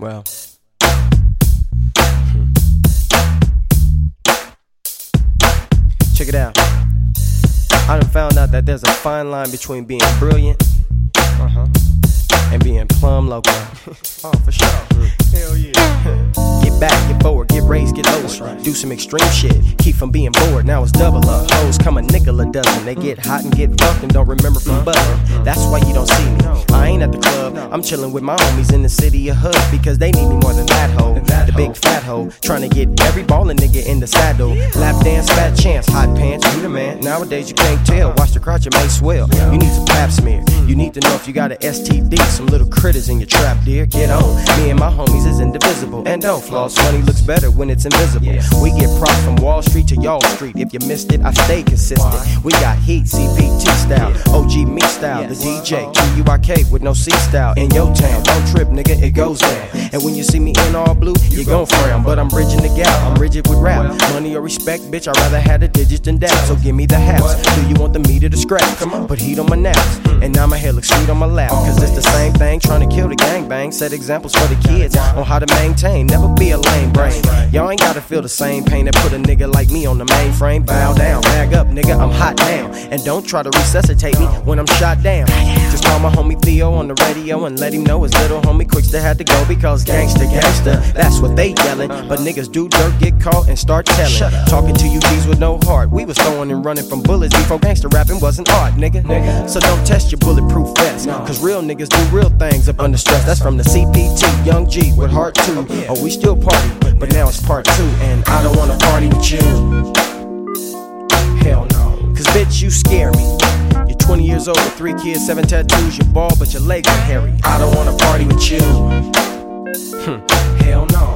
Well. Check it out. I done found out that there's a fine line between being brilliant uh-huh, and being plumb local. oh, for sure. Hell yeah. Get back, get forward, get raised, get lower. right. Do some extreme shit. Keep from being bored. Now it's double up. Hoes come a nickel a dozen. They get hot and get fucked and don't remember from buzzing. That's why you I'm chilling with my homies in the city of hood because they need me more than that hoe. The big fat hoe. Trying to get every ballin' nigga in the saddle. Lap dance, fat chance, hot pants, you the man. Nowadays you can't tell. Watch the crotch, it may swell. You need some pap smear. You need to know if you got an STD. Some little critters in your trap, dear. Get on. Me and my homies is indivisible. And don't floss. Money looks better when it's invisible. We get props from Wall Street to Y'all Street. If you missed it, I stay consistent. We got heat, CPT style, OG me style, the DJ, QUIK uh-huh. with no C style. In your town, don't trip, nigga, it goes down. And when you see me in all blue, you gon' frown. But I'm bridging the gap, I'm rigid with rap. Money or respect, bitch, I'd rather have the digits than that. So give me the hats. Do you want the meat or the scraps? Come on, put heat on my naps. And now my hair looks sweet on my lap. Cause it's the same thing, trying to kill the gangbang. Set examples for the kids on how to maintain. Never be a lame brain. Y'all ain't gotta feel the same pain that put a nigga like me on the mainframe. Bow down, bag up, nigga, I'm hot now. And don't try to resuscitate me when I'm shot down. Just call my homie Theo on the radio and let him know his little homie Quickster had to go because gangsta, gangsta, that's what they yelling. But niggas do dirt, get caught, and start telling. Talking to you G's with no heart. We was throwing and running from bullets before gangsta rapping wasn't art, nigga. So don't test your bulletproof vest. Cause real niggas do real things up under stress. That's from the CPT, Young G with Heart 2. Oh, we still party, but now it's part 2. And I don't wanna party with you. Hell no. Cause bitch, you scare me. You're 20 years old with three kids, seven tattoos, you're bald, but your legs are hairy. I don't wanna party with you. Hmm, Hell no.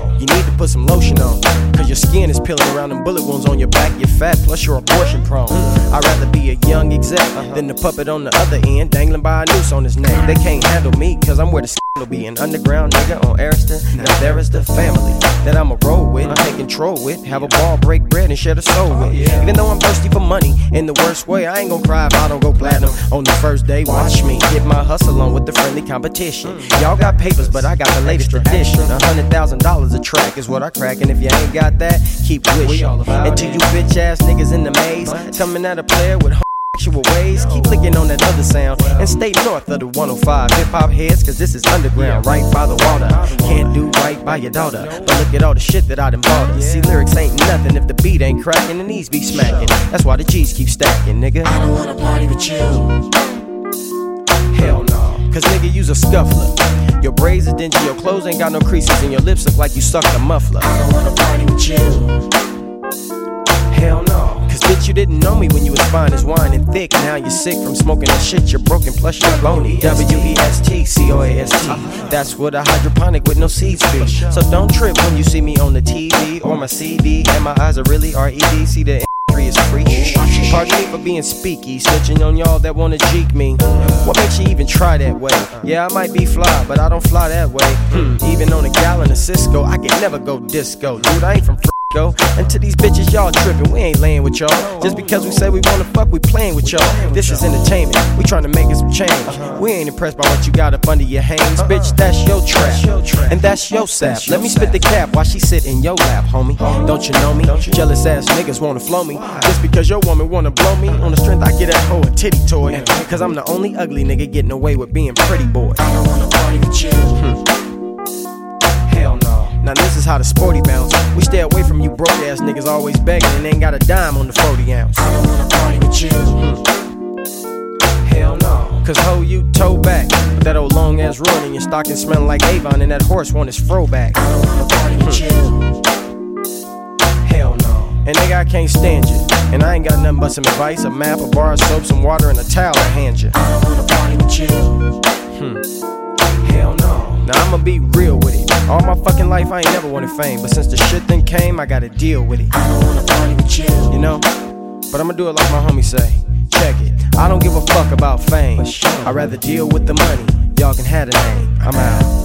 Put some lotion on. Cause your skin is peeling around them bullet wounds on your back. You're fat, plus you're abortion prone. I'd rather be a young exec than the puppet on the other end, dangling by a noose on his neck. They can't handle me, cause I'm where the will be an underground nigga on Arista. Now there is the family that I'ma roll with, take control with, have a ball, break bread, and share the soul with. Even though I'm thirsty for money in the worst way, I ain't gonna cry if I don't go platinum on the first day. Watch me get my hustle on with the friendly competition. Y'all got papers, but I got the latest tradition. A hundred thousand dollars a track is what I crack, and if you ain't got that, keep wishing. To you bitch ass niggas in the maze, coming at a player with sexual ways. Keep licking on that other sound and stay north of the 105. Hip hop heads, cause this is underground, right by the water. Can't do right by your daughter, but look at all the shit that I done bought her. See, lyrics ain't nothing if the beat ain't cracking and these be smacking. That's why the G's keep stacking, nigga. I don't wanna party with you. Hell no. Cause nigga, you's a scuffler. Your braids are dingy, your clothes ain't got no creases, and your lips look like you sucked a muffler. I don't wanna party with you. Hell no. Cause bitch, you didn't know me when you was fine as wine and thick. Now you're sick from smoking that shit. You're broken, plus you're bony. W E S T C O A S T. That's what a hydroponic with no seeds be. So don't trip when you see me on the TV or my CD. And my eyes are really R E D. See the industry is free. Pardon me for being speaky, snitching on y'all that wanna jeek me. What makes you even try that way? Yeah, I might be fly, but I don't fly that way. Hmm, even on a gallon of Cisco, I can never go disco. Dude, I ain't from go. And to these bitches, y'all tripping. We ain't laying with y'all. Just because we say we wanna fuck, we playing with y'all. This is entertainment. We trying to make it some change. We ain't impressed by what you got up under your hands. Bitch, that's your trap. And that's your sap. Let me spit the cap while she sit in your lap, homie. Don't you know me? Jealous ass niggas wanna flow me. Just because your woman wanna blow me. On the strength, I get that hoe a titty toy. Cause I'm the only ugly nigga getting away with being pretty boy. I don't wanna party with you. No. Now this is how the sporty bounce. We stay away from you broke ass niggas always begging and ain't got a dime on the 40 ounce. I don't wanna party with you. Hell no. Cause ho, you toe back. With that old long ass run and your stocking smelling like Avon and that horse want his fro back. I don't wanna party with you. Hell no. And nigga, I can't stand you. And I ain't got nothing but some advice, a map, a bar of soap, some water, and a towel to hand you. I don't wanna party with you. Hmm. Hell no. Now I'ma be real with it. All my fucking life I ain't never wanted fame, but since the shit then came, I gotta deal with it. I don't wanna party with you. You know? But I'ma do it like my homie say. Check it. I don't give a fuck about fame. I'd rather deal with the money. Y'all can have the name. I'm out.